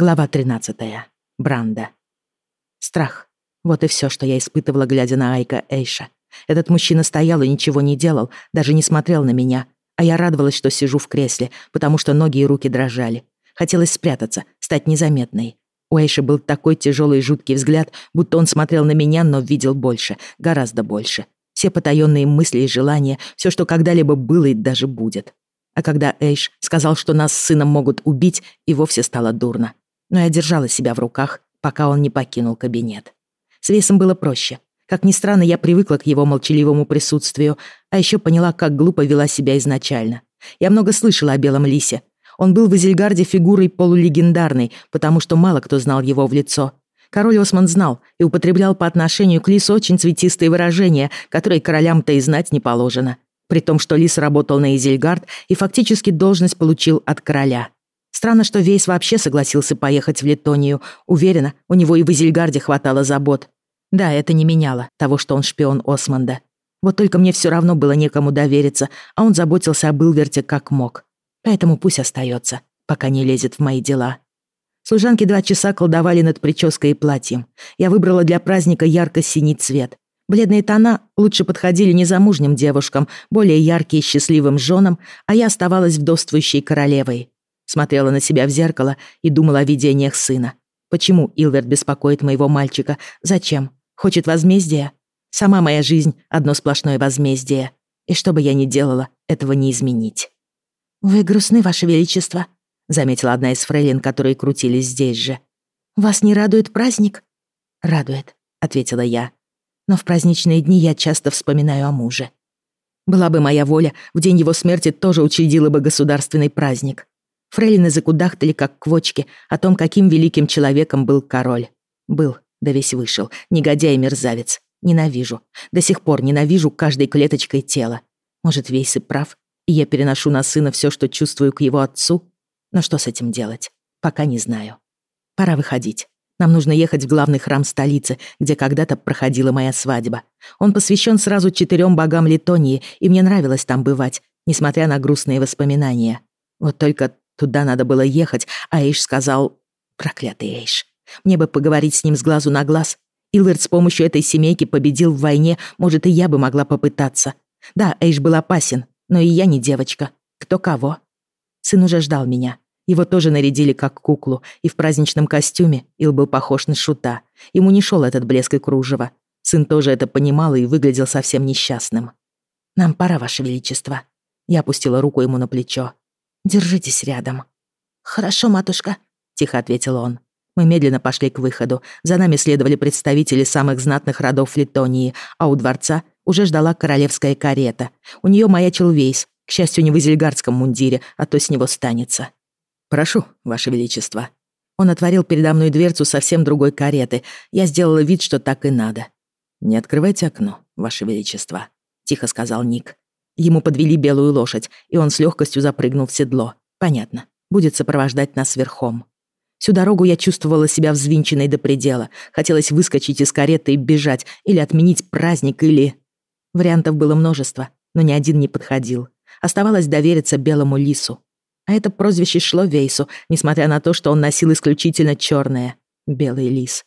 Глава 13. Бранда. Страх. Вот и все, что я испытывала, глядя на Айка Эйша. Этот мужчина стоял и ничего не делал, даже не смотрел на меня. А я радовалась, что сижу в кресле, потому что ноги и руки дрожали. Хотелось спрятаться, стать незаметной. У Эйша был такой тяжелый и жуткий взгляд, будто он смотрел на меня, но видел больше, гораздо больше. Все потаенные мысли и желания, все, что когда-либо было и даже будет. А когда Эйш сказал, что нас с сыном могут убить, и вовсе стало дурно но я держала себя в руках, пока он не покинул кабинет. С Вейсом было проще. Как ни странно, я привыкла к его молчаливому присутствию, а еще поняла, как глупо вела себя изначально. Я много слышала о Белом Лисе. Он был в Изельгарде фигурой полулегендарной, потому что мало кто знал его в лицо. Король Осман знал и употреблял по отношению к Лису очень цветистые выражения, которые королям-то и знать не положено. При том, что Лис работал на Изельгард и фактически должность получил от короля. Странно, что Вейс вообще согласился поехать в Литонию. Уверена, у него и в Изельгарде хватало забот. Да, это не меняло того, что он шпион Османда. Вот только мне все равно было некому довериться, а он заботился об Илверте как мог. Поэтому пусть остается, пока не лезет в мои дела. Служанки два часа колдовали над прической и платьем. Я выбрала для праздника ярко-синий цвет. Бледные тона лучше подходили незамужним девушкам, более яркие счастливым женам, а я оставалась вдовствующей королевой. Смотрела на себя в зеркало и думала о видениях сына. Почему Илверт беспокоит моего мальчика? Зачем? Хочет возмездия? Сама моя жизнь — одно сплошное возмездие. И что бы я ни делала, этого не изменить. «Вы грустны, Ваше Величество», — заметила одна из фрейлин, которые крутились здесь же. «Вас не радует праздник?» «Радует», — ответила я. «Но в праздничные дни я часто вспоминаю о муже. Была бы моя воля, в день его смерти тоже учредила бы государственный праздник. Фрейлины закудахтали, как квочки, о том, каким великим человеком был король. Был, да весь вышел, негодяй и мерзавец. Ненавижу. До сих пор ненавижу каждой клеточкой тела. Может, Вейс и прав, и я переношу на сына все, что чувствую к его отцу? Но что с этим делать? Пока не знаю. Пора выходить. Нам нужно ехать в главный храм столицы, где когда-то проходила моя свадьба. Он посвящен сразу четырем богам Литонии, и мне нравилось там бывать, несмотря на грустные воспоминания. Вот только Туда надо было ехать, а Эйш сказал... Проклятый Эйш. Мне бы поговорить с ним с глазу на глаз. Илверт с помощью этой семейки победил в войне, может, и я бы могла попытаться. Да, Эйш был опасен, но и я не девочка. Кто кого? Сын уже ждал меня. Его тоже нарядили как куклу, и в праздничном костюме Ил был похож на шута. Ему не шел этот блеск и кружево. Сын тоже это понимал и выглядел совсем несчастным. «Нам пора, Ваше Величество». Я опустила руку ему на плечо. Держитесь рядом». «Хорошо, матушка», — тихо ответил он. Мы медленно пошли к выходу. За нами следовали представители самых знатных родов Литонии, а у дворца уже ждала королевская карета. У нее маячил Вейс, к счастью, не в изельгардском мундире, а то с него станется. «Прошу, Ваше Величество». Он отворил передо мной дверцу совсем другой кареты. Я сделала вид, что так и надо. «Не открывайте окно, Ваше Величество», — тихо сказал Ник. Ему подвели белую лошадь, и он с легкостью запрыгнул в седло. Понятно, будет сопровождать нас верхом. Всю дорогу я чувствовала себя взвинченной до предела. Хотелось выскочить из кареты и бежать, или отменить праздник, или... Вариантов было множество, но ни один не подходил. Оставалось довериться белому лису. А это прозвище шло Вейсу, несмотря на то, что он носил исключительно черное — белый лис.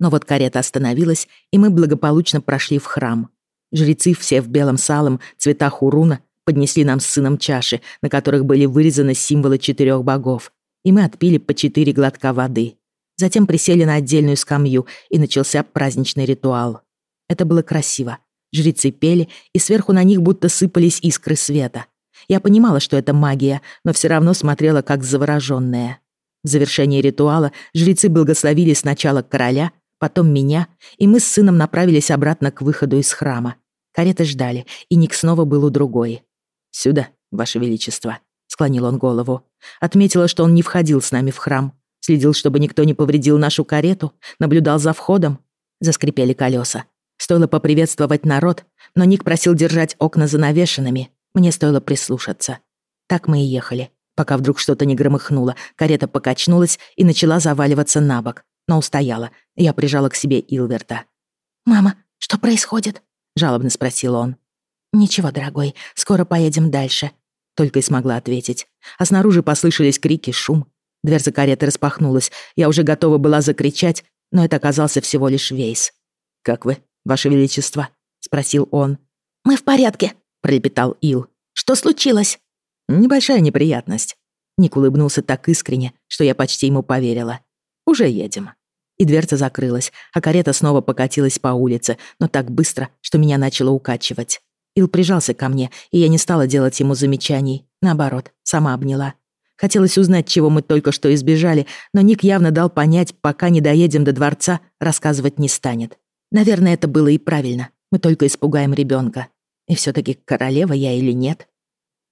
Но вот карета остановилась, и мы благополучно прошли в храм. Жрецы все в белом салом, цветах уруна, поднесли нам с сыном чаши, на которых были вырезаны символы четырех богов. И мы отпили по четыре глотка воды. Затем присели на отдельную скамью, и начался праздничный ритуал. Это было красиво. Жрецы пели, и сверху на них будто сыпались искры света. Я понимала, что это магия, но все равно смотрела как завороженная. В завершении ритуала жрецы благословили сначала короля, потом меня, и мы с сыном направились обратно к выходу из храма. Кареты ждали, и Ник снова был у другой. «Сюда, Ваше Величество», — склонил он голову. Отметила, что он не входил с нами в храм. Следил, чтобы никто не повредил нашу карету, наблюдал за входом. Заскрипели колеса. Стоило поприветствовать народ, но Ник просил держать окна занавешенными. Мне стоило прислушаться. Так мы и ехали, пока вдруг что-то не громыхнуло. Карета покачнулась и начала заваливаться на бок, но устояла. Я прижала к себе Илверта. «Мама, что происходит?» — жалобно спросил он. «Ничего, дорогой, скоро поедем дальше», — только и смогла ответить. А снаружи послышались крики, шум. Дверь за каретой распахнулась. Я уже готова была закричать, но это оказался всего лишь Вейс. «Как вы, ваше величество?» — спросил он. «Мы в порядке», — пролепетал Ил. «Что случилось?» «Небольшая неприятность». Ник улыбнулся так искренне, что я почти ему поверила. «Уже едем». И дверца закрылась, а карета снова покатилась по улице, но так быстро, что меня начало укачивать. Ил прижался ко мне, и я не стала делать ему замечаний. Наоборот, сама обняла. Хотелось узнать, чего мы только что избежали, но Ник явно дал понять, пока не доедем до дворца, рассказывать не станет. Наверное, это было и правильно. Мы только испугаем ребенка. И все таки королева я или нет?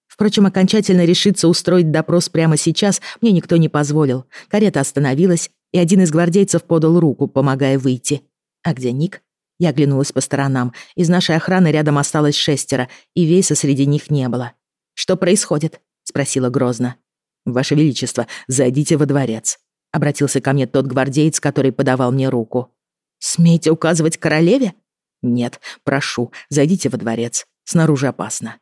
Впрочем, окончательно решиться устроить допрос прямо сейчас мне никто не позволил. Карета остановилась, и один из гвардейцев подал руку, помогая выйти. А где Ник? Я оглянулась по сторонам. Из нашей охраны рядом осталось шестеро, и Вейса среди них не было. «Что происходит?» — спросила грозно. «Ваше Величество, зайдите во дворец», — обратился ко мне тот гвардеец, который подавал мне руку. «Смеете указывать королеве?» «Нет, прошу, зайдите во дворец. Снаружи опасно».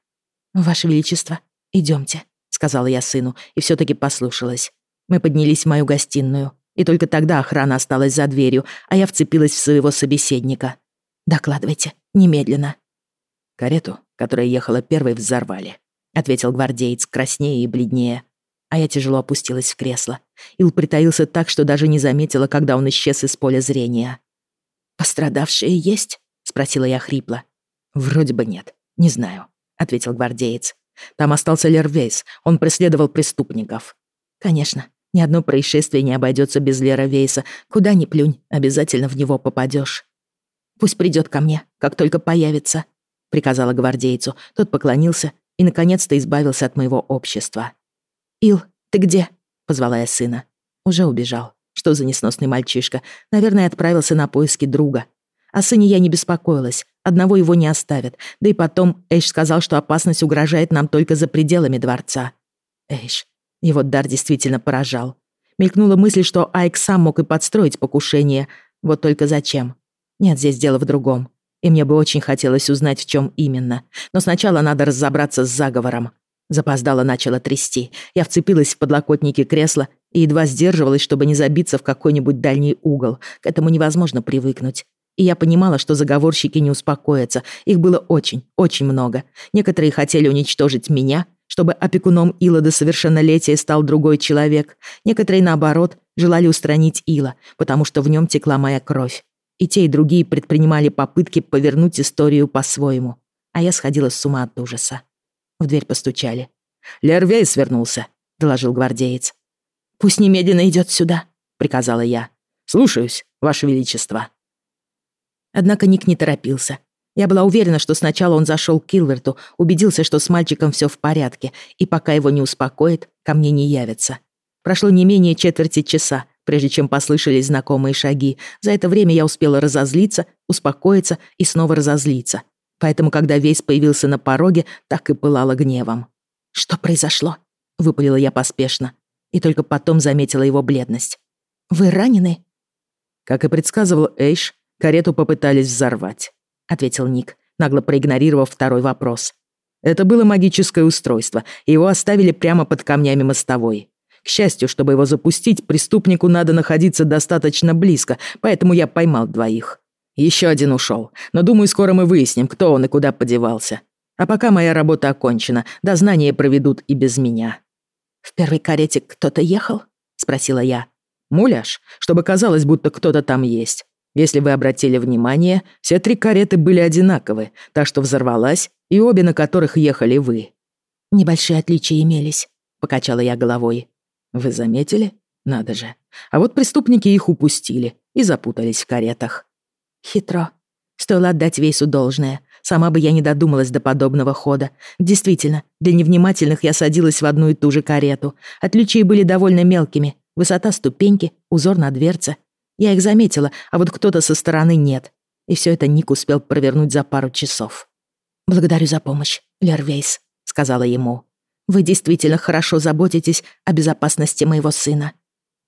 «Ваше Величество, идемте», — сказала я сыну, и все таки послушалась. Мы поднялись в мою гостиную, и только тогда охрана осталась за дверью, а я вцепилась в своего собеседника. «Докладывайте, немедленно». «Карету, которая ехала первой, взорвали», — ответил гвардеец, краснее и бледнее. А я тяжело опустилась в кресло. Ил притаился так, что даже не заметила, когда он исчез из поля зрения. «Пострадавшие есть?» — спросила я хрипло. «Вроде бы нет. Не знаю», — ответил гвардеец. «Там остался Лервейс. Он преследовал преступников». «Конечно. Ни одно происшествие не обойдется без Лера Вейса. Куда ни плюнь, обязательно в него попадешь. Пусть придет ко мне, как только появится», — приказала гвардейцу. Тот поклонился и, наконец-то, избавился от моего общества. «Ил, ты где?» — позвала я сына. Уже убежал. Что за несносный мальчишка? Наверное, отправился на поиски друга. О сыне я не беспокоилась. Одного его не оставят. Да и потом Эйш сказал, что опасность угрожает нам только за пределами дворца. Эйш. Его дар действительно поражал. Мелькнула мысль, что Айк сам мог и подстроить покушение. Вот только зачем? Нет, здесь дело в другом. И мне бы очень хотелось узнать, в чем именно. Но сначала надо разобраться с заговором. Запоздало начало трясти. Я вцепилась в подлокотники кресла и едва сдерживалась, чтобы не забиться в какой-нибудь дальний угол. К этому невозможно привыкнуть. И я понимала, что заговорщики не успокоятся. Их было очень, очень много. Некоторые хотели уничтожить меня, чтобы опекуном Ила до совершеннолетия стал другой человек. Некоторые, наоборот, желали устранить Ила, потому что в нем текла моя кровь. И те, и другие предпринимали попытки повернуть историю по-своему. А я сходила с ума от ужаса. В дверь постучали. «Лервей свернулся», — доложил гвардеец. «Пусть немедленно идет сюда», — приказала я. «Слушаюсь, Ваше Величество». Однако Ник не торопился. Я была уверена, что сначала он зашел к Килверту, убедился, что с мальчиком все в порядке, и пока его не успокоит, ко мне не явится. Прошло не менее четверти часа, прежде чем послышались знакомые шаги. За это время я успела разозлиться, успокоиться и снова разозлиться. Поэтому, когда весь появился на пороге, так и пылала гневом. «Что произошло?» — выпалила я поспешно и только потом заметила его бледность. «Вы ранены?» «Как и предсказывал Эйш, карету попытались взорвать», — ответил Ник, нагло проигнорировав второй вопрос. «Это было магическое устройство, и его оставили прямо под камнями мостовой. К счастью, чтобы его запустить, преступнику надо находиться достаточно близко, поэтому я поймал двоих. Еще один ушел, но думаю, скоро мы выясним, кто он и куда подевался. А пока моя работа окончена, дознание проведут и без меня». «В первой карете кто-то ехал?» — спросила я. «Муляж, чтобы казалось, будто кто-то там есть. Если вы обратили внимание, все три кареты были одинаковы, так что взорвалась, и обе, на которых ехали вы». «Небольшие отличия имелись», — покачала я головой. «Вы заметили? Надо же. А вот преступники их упустили и запутались в каретах». «Хитро. Стоило отдать Вейсу должное. Сама бы я не додумалась до подобного хода. Действительно, для невнимательных я садилась в одну и ту же карету. Отличия были довольно мелкими. Высота ступеньки, узор на дверце. Я их заметила, а вот кто-то со стороны нет. И все это Ник успел провернуть за пару часов. «Благодарю за помощь, Лервейс», — сказала ему. «Вы действительно хорошо заботитесь о безопасности моего сына».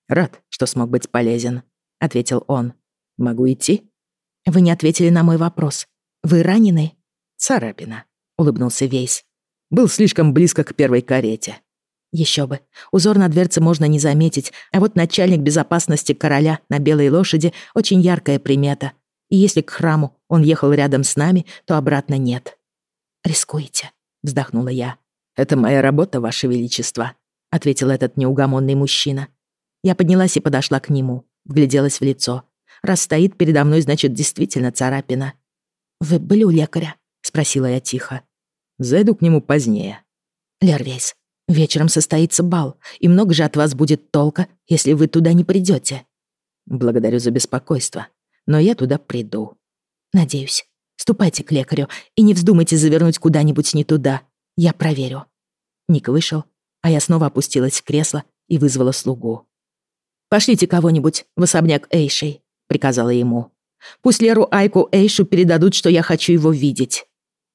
«Рад, что смог быть полезен», — ответил он. «Могу идти?» «Вы не ответили на мой вопрос. «Вы ранены?» «Царапина», — улыбнулся Вейс. «Был слишком близко к первой карете». Еще бы. Узор на дверце можно не заметить, а вот начальник безопасности короля на белой лошади — очень яркая примета. И если к храму он ехал рядом с нами, то обратно нет. «Рискуете», — вздохнула я. «Это моя работа, Ваше Величество», — ответил этот неугомонный мужчина. Я поднялась и подошла к нему, вгляделась в лицо. Раз стоит передо мной, значит, действительно царапина. «Вы были у лекаря?» — спросила я тихо. «Зайду к нему позднее». «Лервейс, вечером состоится бал, и много же от вас будет толка, если вы туда не придете. «Благодарю за беспокойство, но я туда приду». «Надеюсь. Ступайте к лекарю и не вздумайте завернуть куда-нибудь не туда. Я проверю». Ник вышел, а я снова опустилась в кресло и вызвала слугу. «Пошлите кого-нибудь в особняк Эйшей», — приказала ему. «Пусть Леру Айку Эйшу передадут, что я хочу его видеть».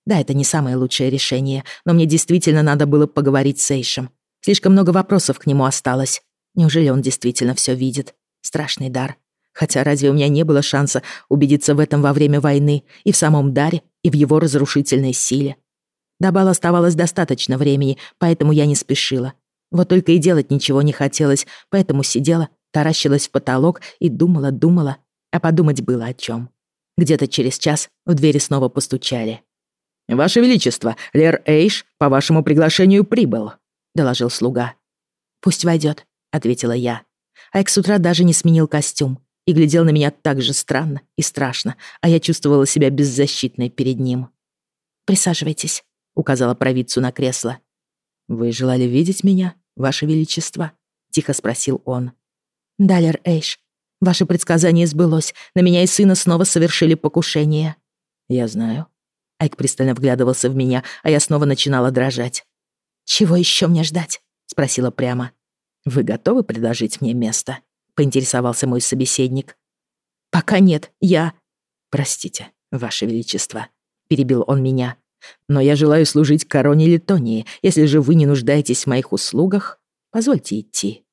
Да, это не самое лучшее решение, но мне действительно надо было поговорить с Эйшем. Слишком много вопросов к нему осталось. Неужели он действительно все видит? Страшный дар. Хотя разве у меня не было шанса убедиться в этом во время войны и в самом даре, и в его разрушительной силе? До бала оставалось достаточно времени, поэтому я не спешила. Вот только и делать ничего не хотелось, поэтому сидела, таращилась в потолок и думала-думала, а подумать было о чем. Где-то через час в двери снова постучали. «Ваше Величество, Лер Эйш по вашему приглашению прибыл», — доложил слуга. «Пусть войдет», — ответила я. Айк с утра даже не сменил костюм и глядел на меня так же странно и страшно, а я чувствовала себя беззащитной перед ним. «Присаживайтесь», — указала провидцу на кресло. «Вы желали видеть меня, Ваше Величество?» — тихо спросил он. «Далер Эйш, ваше предсказание сбылось. На меня и сына снова совершили покушение». «Я знаю». Айк пристально вглядывался в меня, а я снова начинала дрожать. «Чего еще мне ждать?» — спросила прямо. «Вы готовы предложить мне место?» — поинтересовался мой собеседник. «Пока нет, я...» «Простите, Ваше Величество», — перебил он меня. «Но я желаю служить короне Литонии. Если же вы не нуждаетесь в моих услугах, позвольте идти».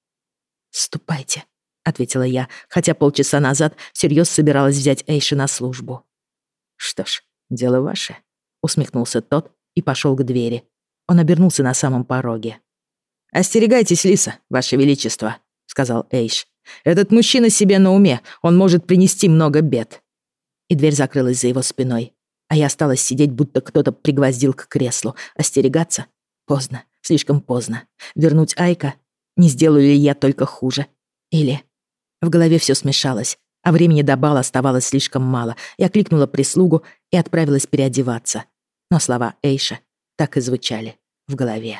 «Ступайте», — ответила я, хотя полчаса назад всерьез собиралась взять Эйши на службу. «Что ж, дело ваше», — усмехнулся тот и пошел к двери. Он обернулся на самом пороге. «Остерегайтесь, Лиса, Ваше Величество», — сказал Эйш. «Этот мужчина себе на уме, он может принести много бед». И дверь закрылась за его спиной, а я осталась сидеть, будто кто-то пригвоздил к креслу. Остерегаться? Поздно, слишком поздно. Вернуть Айка? Не сделаю ли я только хуже? Или... В голове все смешалось, а времени до бала оставалось слишком мало. Я кликнула прислугу и отправилась переодеваться. Но слова Эйша так и звучали в голове.